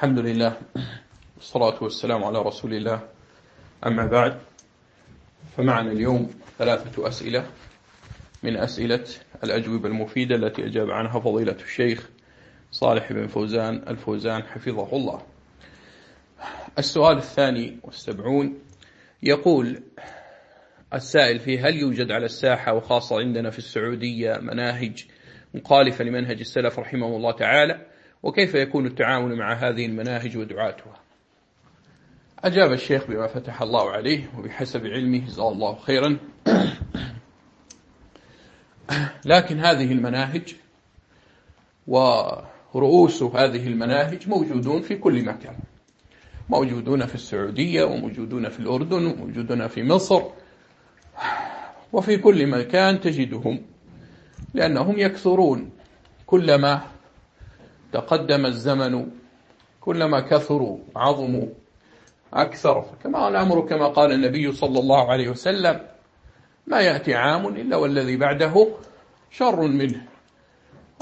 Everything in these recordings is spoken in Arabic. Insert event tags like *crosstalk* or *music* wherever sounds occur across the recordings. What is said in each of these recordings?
الحمد لله والصلاة والسلام على رسول الله. أما بعد فمعنا اليوم ثلاثة أسئلة. من أسئلة الأجوبة المفيدة التي أجاب عنها فضيلة الشيخ صالح بن فوزان الفوزان حفظه الله. السؤال الثاني والسبعون يقول السائل فيه هل يوجد على الساحة وخاصة عندنا في السعودية مناهج مخالفة لمنهج السلف رحمه الله تعالى؟ وكيف يكون التعامل مع هذه المناهج ودعاتها؟ أجاب الشيخ بما فتح الله عليه وبحسب علمه جزاه الله خيرا. لكن هذه المناهج ورؤوس هذه المناهج موجودون في كل مكان. موجودون في السعودية وموجودون في الأردن وموجودون في مصر. وفي كل مكان تجدهم لأنهم يكثرون كلما تقدم الزمن كلما كثروا عظموا أكثر. كما الأمر كما قال النبي صلى الله عليه وسلم ما يأتي عام إلا والذي بعده شر منه.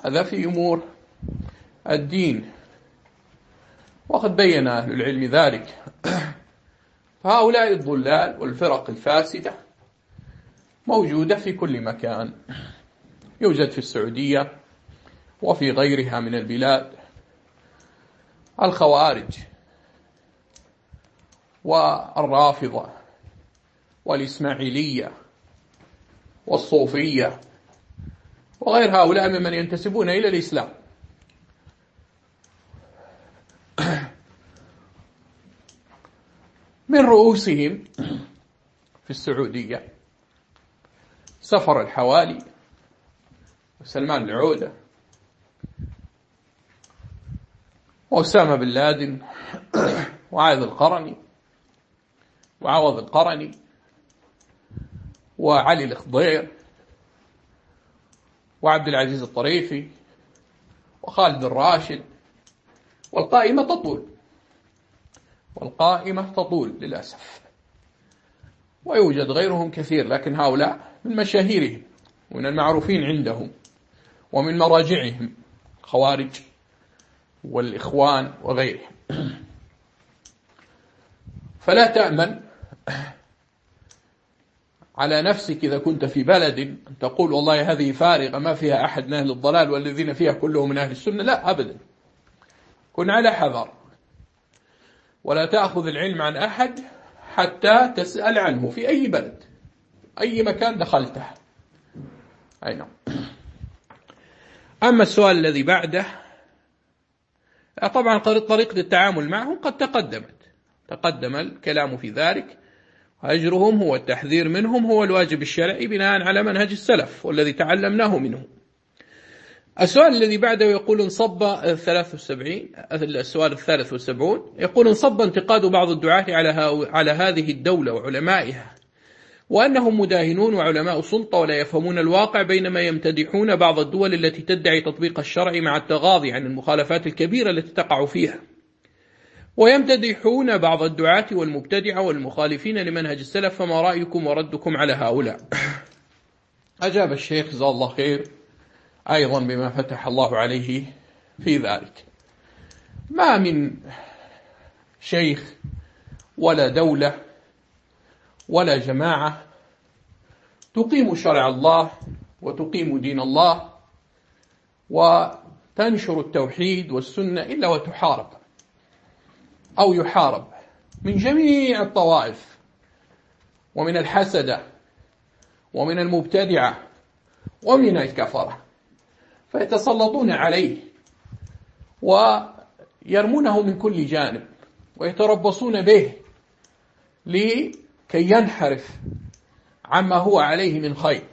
هذا في أمور الدين. وقد بين أهل العلم ذلك. فهؤلاء الضلال والفرق الفاسدة موجودة في كل مكان. يوجد في السعودية وفي غيرها من البلاد الخوارج والرافضة والإسماعيلية والصوفية وغير هؤلاء ممن ينتسبون إلى الإسلام. *coughs* من رؤوسهم في السعودية سفر الحوالي وسلمان العودة وأسامة بن لادن وعاذ القرني وعوض القرني وعلي الخضير وعبد العزيز الطريفي وخالد الراشد والقائمة تطول. والقائمة تطول للأسف. ويوجد غيرهم كثير لكن هؤلاء من مشاهيرهم ومن المعروفين عندهم ومن مراجعهم. خوارج والإخوان وغيرهم. فلا تأمن على نفسك إذا كنت في بلد تقول والله هذه فارغة ما فيها أحد من أهل الضلال والذين فيها كلهم من أهل السنة. لا أبدا. كن على حذر. ولا تأخذ العلم عن أحد حتى تسأل عنه في أي بلد أي مكان دخلته. أي نعم. أما السؤال الذي بعده طبعا طريقة التعامل معهم قد تقدمت. تقدم الكلام في ذلك. أجرهم هو التحذير منهم هو الواجب الشرعي بناء على منهج السلف والذي تعلمناه منهم. السؤال الذي بعده يقول انصب 73 السؤال الثالث والسبعون يقول انصب انتقاد بعض الدعاة على على هذه الدولة وعلمائها. وأنهم مداهنون وعلماء سلطة ولا يفهمون الواقع بينما يمتدحون بعض الدول التي تدعي تطبيق الشرع مع التغاضي عن المخالفات الكبيرة التي تقع فيها. ويمتدحون بعض الدعاة والمبتدعة والمخالفين لمنهج السلف فما رأيكم وردكم على هؤلاء؟ أجاب الشيخ جزاه الله خير أيضا بما فتح الله عليه في ذلك. ما من شيخ ولا دولة ولا جماعة. تقيم شرع الله وتقيم دين الله وتنشر التوحيد والسنة إلا وتحارب أو يحارب من جميع الطوائف ومن الحسدة ومن المبتدعة ومن الكفرة فيتسلطون عليه ويرمونه من كل جانب ويتربصون به لكي ينحرف عما هو عليه من خير.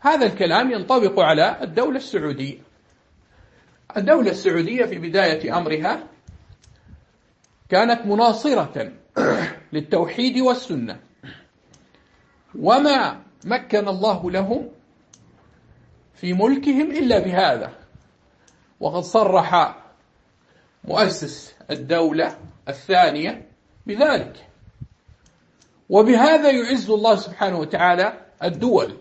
هذا الكلام ينطبق على الدولة السعودية. الدولة السعودية في بداية أمرها كانت مناصرة *coughs* للتوحيد والسنة. وما مكن الله لهم في ملكهم إلا بهذا. وقد صرح مؤسس الدولة الثانية بذلك. وبهذا يعز الله سبحانه وتعالى الدول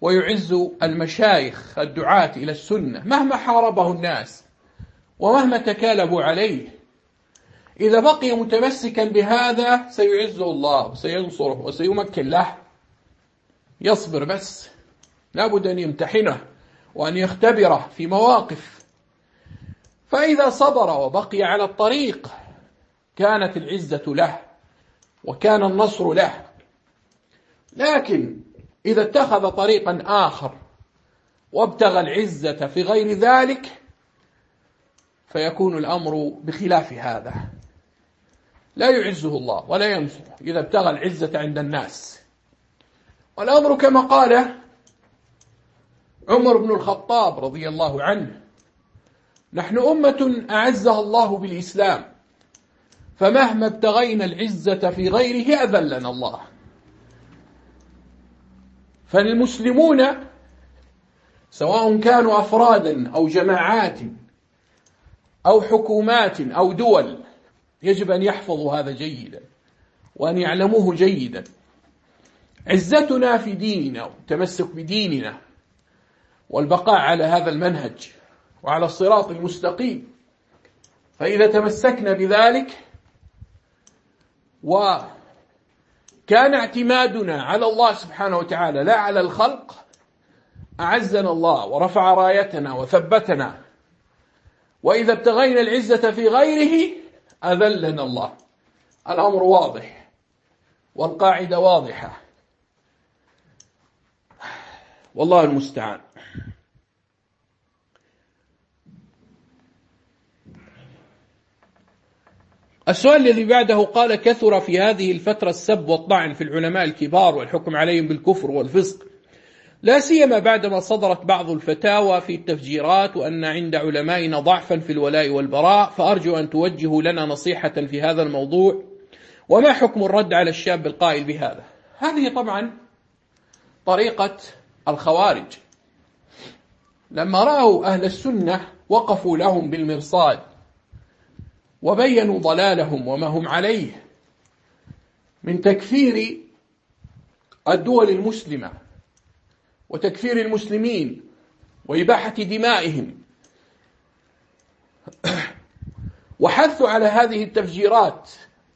ويعز المشايخ الدعاة إلى السنة مهما حاربه الناس ومهما تكالبوا عليه. إذا بقي متمسكا بهذا سيعزه الله وسينصره وسيمكن له. يصبر بس. لابد أن يمتحنه وأن يختبره في مواقف. فإذا صبر وبقي على الطريق كانت العزة له. وكان النصر له. لكن إذا اتخذ طريقا آخر وابتغى العزة في غير ذلك فيكون الأمر بخلاف هذا. لا يعزه الله ولا ينصره إذا ابتغى العزة عند الناس. والأمر كما قال عمر بن الخطاب رضي الله عنه نحن أمة أعزها الله بالإسلام. فمهما ابتغينا العزة في غيره أذلنا الله. فالمسلمون سواء كانوا أفرادا أو جماعات أو حكومات أو دول يجب أن يحفظوا هذا جيدا وأن يعلموه جيدا. عزتنا في ديننا والتمسك بديننا والبقاء على هذا المنهج وعلى الصراط المستقيم. فإذا تمسكنا بذلك وكان اعتمادنا على الله سبحانه وتعالى لا على الخلق أعزنا الله ورفع رايتنا وثبتنا. وإذا ابتغينا العزة في غيره أذلنا الله. الأمر واضح والقاعدة واضحة. والله المستعان. السؤال الذي بعده قال كثر في هذه الفترة السب والطعن في العلماء الكبار والحكم عليهم بالكفر والفسق. لا سيما بعدما صدرت بعض الفتاوى في التفجيرات وأن عند علمائنا ضعفا في الولاء والبراء فأرجو أن توجهوا لنا نصيحة في هذا الموضوع. وما حكم الرد على الشاب القائل بهذا؟ هذه طبعا طريقة الخوارج. لما رأوا أهل السنة وقفوا لهم بالمرصاد وبينوا ضلالهم وما هم عليه. من تكفير الدول المسلمة وتكفير المسلمين وإباحة دمائهم. وحثوا على هذه التفجيرات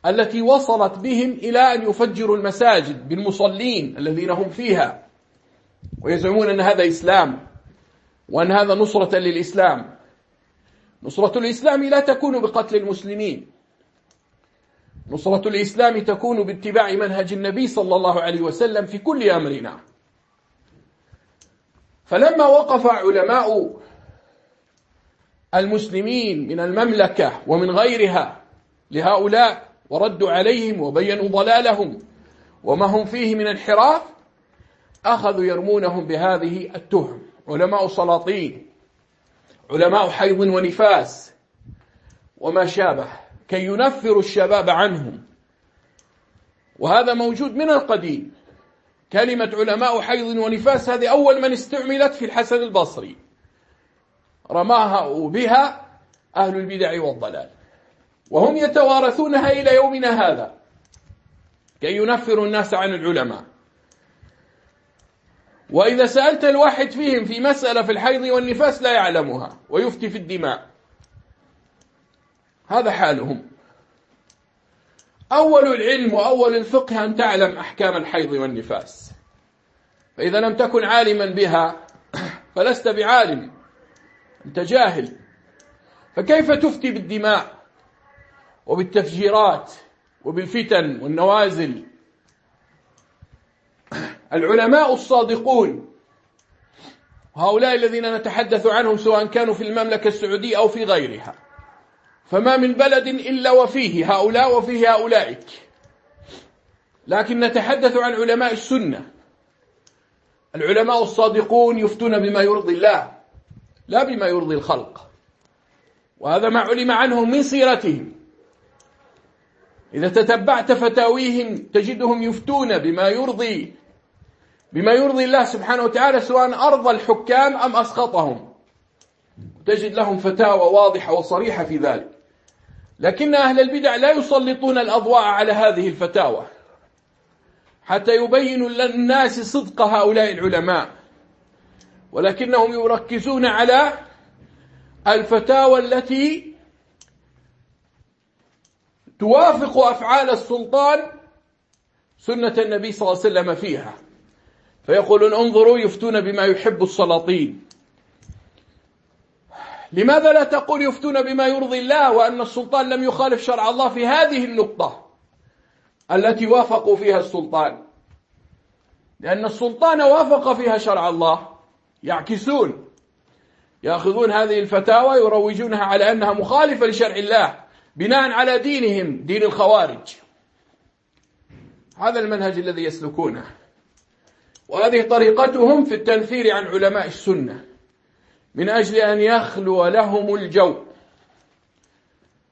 التي وصلت بهم إلى أن يفجروا المساجد بالمصلين الذين هم فيها ويزعمون أن هذا إسلام وأن هذا نصرة للإسلام. نصرة الإسلام لا تكون بقتل المسلمين. نصرة الإسلام تكون باتباع منهج النبي صلى الله عليه وسلم في كل أمرنا. فلما وقف علماء المسلمين من المملكة ومن غيرها لهؤلاء وردوا عليهم وبينوا ضلالهم وما هم فيه من انحراف أخذوا يرمونهم بهذه التهم. علماء سلاطين. علماء حيض ونفاس وما شابه كي ينفروا الشباب عنهم. وهذا موجود من القديم. كلمة علماء حيض ونفاس هذه أول من استعملت في الحسن البصري. رماها بها أهل البدع والضلال. وهم يتوارثونها إلى يومنا هذا. كي ينفروا الناس عن العلماء. وإذا سألت الواحد فيهم في مسألة في الحيض والنفاس لا يعلمها ويفتي في الدماء. هذا حالهم. أول العلم وأول الفقه أن تعلم أحكام الحيض والنفاس. فإذا لم تكن عالما بها *coughs* فلست بعالم. أنت جاهل. فكيف تفتي بالدماء وبالتفجيرات وبالفتن والنوازل؟ العلماء الصادقون. هؤلاء الذين نتحدث عنهم سواء كانوا في المملكة السعودية أو في غيرها. فما من بلد إلا وفيه هؤلاء وفيه هؤلاء لكن نتحدث عن علماء السنة. العلماء الصادقون يفتون بما يرضي الله لا بما يرضي الخلق. وهذا ما علم عنهم من سيرتهم إذا تتبعت فتاويهم تجدهم يفتون بما يرضي بما يرضي الله سبحانه وتعالى سواء أرضى الحكام أم أسقطهم. تجد لهم فتاوى واضحة وصريحة في ذلك. لكن أهل البدع لا يسلطون الأضواء على هذه الفتاوى. حتى يبينوا للناس صدق هؤلاء العلماء. ولكنهم يركزون على الفتاوى التي توافق أفعال السلطان سنة النبي صلى الله عليه وسلم فيها. فيقولون انظروا يفتون بما يحب السلاطين. لماذا لا تقول يفتون بما يرضي الله وأن السلطان لم يخالف شرع الله في هذه النقطة التي وافقوا فيها السلطان؟ لأن السلطان وافق فيها شرع الله. يعكسون. يأخذون هذه الفتاوى يروجونها على أنها مخالفة لشرع الله بناء على دينهم دين الخوارج. هذا المنهج الذي يسلكونه. وهذه طريقتهم في التنفير عن علماء السنة من أجل أن يخلو لهم الجو.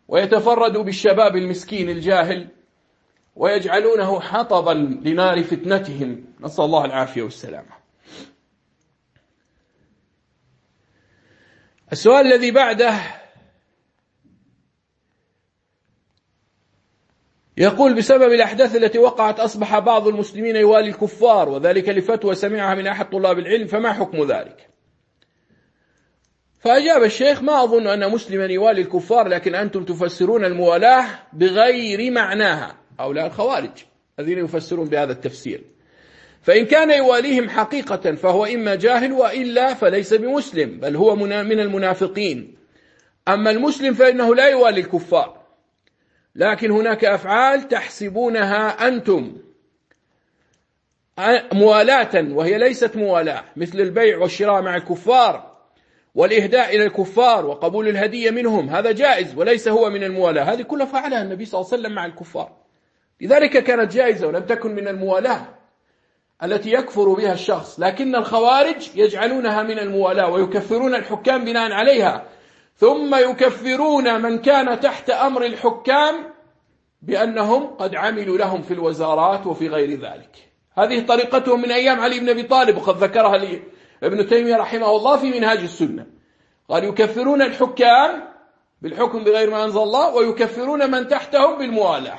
ويتفردوا بالشباب المسكين الجاهل ويجعلونه حطبا لنار فتنتهم. نسأل الله العافية والسلامة. السؤال الذي بعده يقول بسبب الأحداث التي وقعت أصبح بعض المسلمين يوالي الكفار وذلك لفتوى سمعها من أحد طلاب العلم فما حكم ذلك؟ فأجاب الشيخ ما أظن أن مسلما يوالي الكفار لكن أنتم تفسرون الموالاة بغير معناها. هؤلاء الخوارج الذين يفسرون بهذا التفسير. فإن كان يواليهم حقيقة فهو إما جاهل وإلا فليس بمسلم بل هو من المنافقين. أما المسلم فإنه لا يوالي الكفار. لكن هناك أفعال تحسبونها أنتم. موالاة وهي ليست موالاة مثل البيع والشراء مع الكفار والإهداء إلى الكفار وقبول الهدية منهم هذا جائز وليس هو من الموالاة. هذه كلها فعلها النبي صلى الله عليه وسلم مع الكفار. لذلك كانت جائزة ولم تكن من الموالاة التي يكفر بها الشخص لكن الخوارج يجعلونها من الموالاة ويكفرون الحكام بناء عليها. ثم يكفرون من كان تحت أمر الحكام بأنهم قد عملوا لهم في الوزارات وفي غير ذلك. هذه طريقتهم من أيام علي بن أبي طالب وقد ذكرها لي ابن تيمية رحمه الله في منهاج السنة. قال يكفرون الحكام بالحكم بغير ما أنزل الله ويكفرون من تحتهم بالموالاة.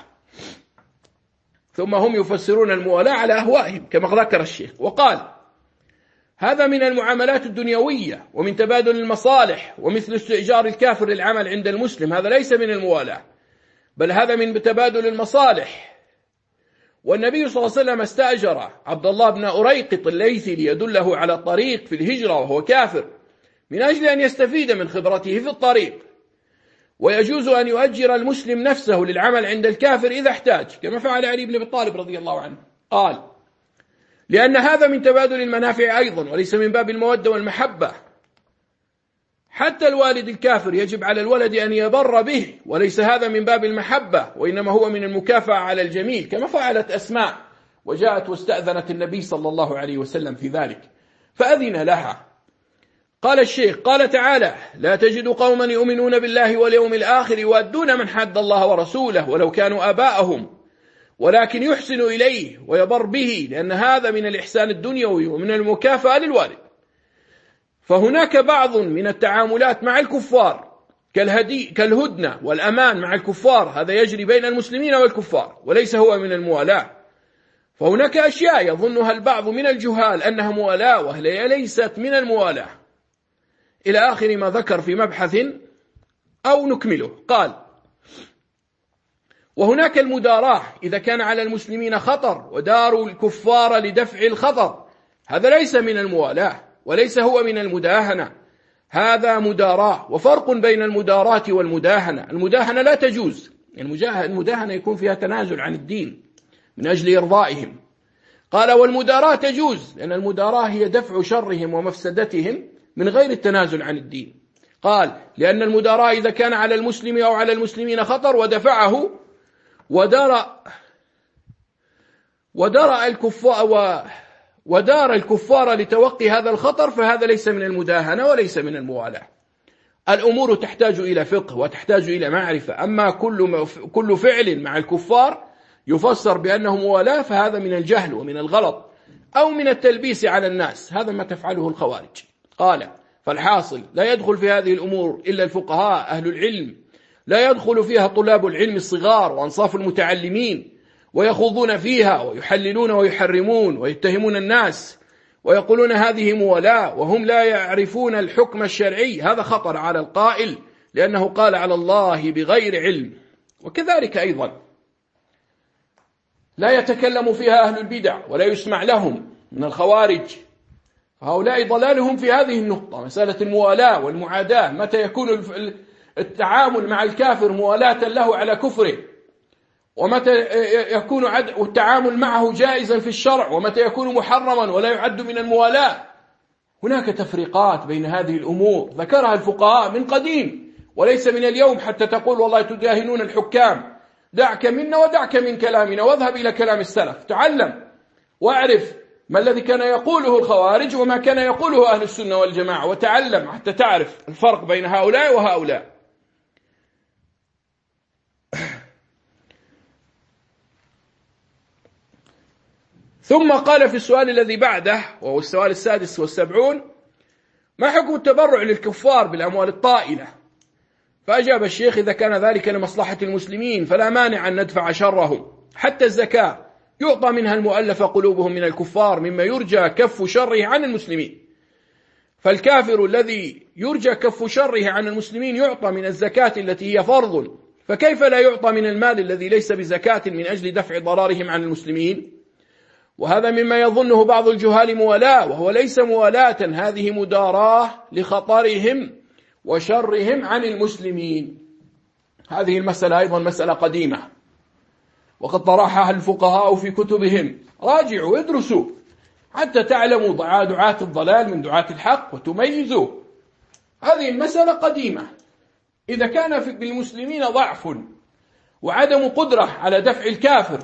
ثم هم يفسرون الموالاة على أهوائهم كما ذكر الشيخ. وقال هذا من المعاملات الدنيوية ومن تبادل المصالح ومثل استئجار الكافر للعمل عند المسلم. هذا ليس من الموالاة بل هذا من تبادل المصالح. والنبي صلى الله عليه وسلم استأجر عبد الله بن أريقط الليثي ليدله على الطريق في الهجرة وهو كافر من أجل أن يستفيد من خبرته في الطريق. ويجوز أن يؤجر المسلم نفسه للعمل عند الكافر إذا احتاج كما فعل علي بن أبي طالب رضي الله عنه. قال لأن هذا من تبادل المنافع أيضا وليس من باب المودة والمحبة. حتى الوالد الكافر يجب على الولد أن يبر به وليس هذا من باب المحبة وإنما هو من المكافأة على الجميل كما فعلت أسماء وجاءت واستأذنت النبي صلى الله عليه وسلم في ذلك. فأذن لها. قال الشيخ قال تعالى لا تجد قوما يؤمنون بالله واليوم الآخر يوادون من حد الله ورسوله ولو كانوا آباءهم. ولكن يحسن إليه ويبر به لأن هذا من الإحسان الدنيوي ومن المكافأة للوالد. فهناك بعض من التعاملات مع الكفار كالهدي كالهدنة والأمان مع الكفار هذا يجري بين المسلمين والكفار وليس هو من الموالاة. فهناك أشياء يظنها البعض من الجهال أنها موالاة وهي ليست من الموالاة. إلى آخر ما ذكر في مبحث أو نكمله. قال وهناك المداراة إذا كان على المسلمين خطر وداروا الكفار لدفع الخطر. هذا ليس من الموالاة وليس هو من المداهنة. هذا مداراة وفرق بين المداراة والمداهنة. المداهنة لا تجوز. المداهنة يكون فيها تنازل عن الدين من أجل إرضائهم. قال والمداراة تجوز لأن المداراة هي دفع شرهم ومفسدتهم من غير التنازل عن الدين. قال لأن المداراة إذا كان على المسلم أو على المسلمين خطر ودفعه ودار ودار الكفار ودار الكفار لتوقي هذا الخطر فهذا ليس من المداهنة وليس من الموالاة. الأمور تحتاج إلى فقه وتحتاج إلى معرفة. أما كل كل فعل مع الكفار يفسر بأنه موالاة فهذا من الجهل ومن الغلط أو من التلبيس على الناس. هذا ما تفعله الخوارج. قال فالحاصل لا يدخل في هذه الأمور إلا الفقهاء أهل العلم لا يدخل فيها طلاب العلم الصغار وأنصاف المتعلمين ويخوضون فيها ويحللون ويحرمون ويتهمون الناس ويقولون هذه موالاة وهم لا يعرفون الحكم الشرعي. هذا خطر على القائل لأنه قال على الله بغير علم. وكذلك أيضا لا يتكلم فيها أهل البدع ولا يسمع لهم من الخوارج. هؤلاء ضلالهم في هذه النقطة مسألة الموالاة والمعاداة. متى يكون التعامل مع الكافر موالاة له على كفره. ومتى يكون التعامل معه جائزا في الشرع ومتى يكون محرما ولا يعد من الموالاة. هناك تفريقات بين هذه الأمور. ذكرها الفقهاء من قديم وليس من اليوم حتى تقول والله تداهنون الحكام. دعك منا ودعك من كلامنا واذهب إلى كلام السلف. تعلم واعرف ما الذي كان يقوله الخوارج وما كان يقوله أهل السنة والجماعة وتعلم حتى تعرف الفرق بين هؤلاء وهؤلاء. ثم قال في السؤال الذي بعده وهو السؤال السادس والسبعون ما حكم التبرع للكفار بالأموال الطائلة؟ فأجاب الشيخ إذا كان ذلك لمصلحة المسلمين فلا مانع أن ندفع شرهم. حتى الزكاة يعطى منها المؤلف قلوبهم من الكفار مما يرجى كف شره عن المسلمين. فالكافر الذي يرجى كف شره عن المسلمين يعطى من الزكاة التي هي فرض. فكيف لا يعطى من المال الذي ليس بزكاة من أجل دفع ضرارهم عن المسلمين؟ وهذا مما يظنه بعض الجهال موالاة وهو ليس موالاة هذه مداراة لخطرهم وشرهم عن المسلمين. هذه المسألة أيضا مسألة قديمة. وقد طرحها الفقهاء في كتبهم. راجعوا ادرسوا. حتى تعلموا دعاة الضلال من دعاة الحق وتميزوا. هذه المسألة قديمة. إذا كان بالمسلمين ضعف وعدم قدرة على دفع الكافر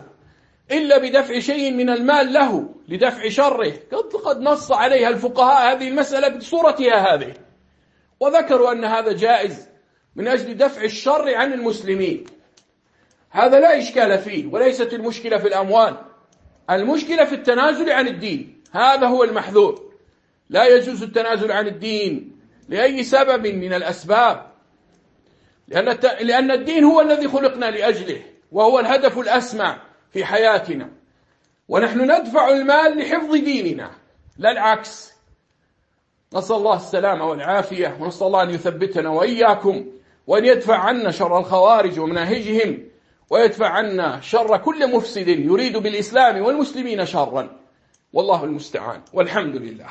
إلا بدفع شيء من المال له لدفع شره. قد نص عليها الفقهاء هذه المسألة بصورتها هذه. وذكروا أن هذا جائز من أجل دفع الشر عن المسلمين. هذا لا إشكال فيه وليست المشكلة في الأموال. المشكلة في التنازل عن الدين. هذا هو المحذور. لا يجوز التنازل عن الدين لأي سبب من الأسباب. لأن لأن الدين هو الذي خلقنا لأجله وهو الهدف الأسمى. في حياتنا. ونحن ندفع المال لحفظ ديننا. لا العكس. نسأل الله السلامة والعافية ونسأل الله أن يثبتنا وإياكم وأن يدفع عنا شر الخوارج ومناهجهم ويدفع عنا شر كل مفسد يريد بالإسلام والمسلمين شرا. والله المستعان. والحمد لله.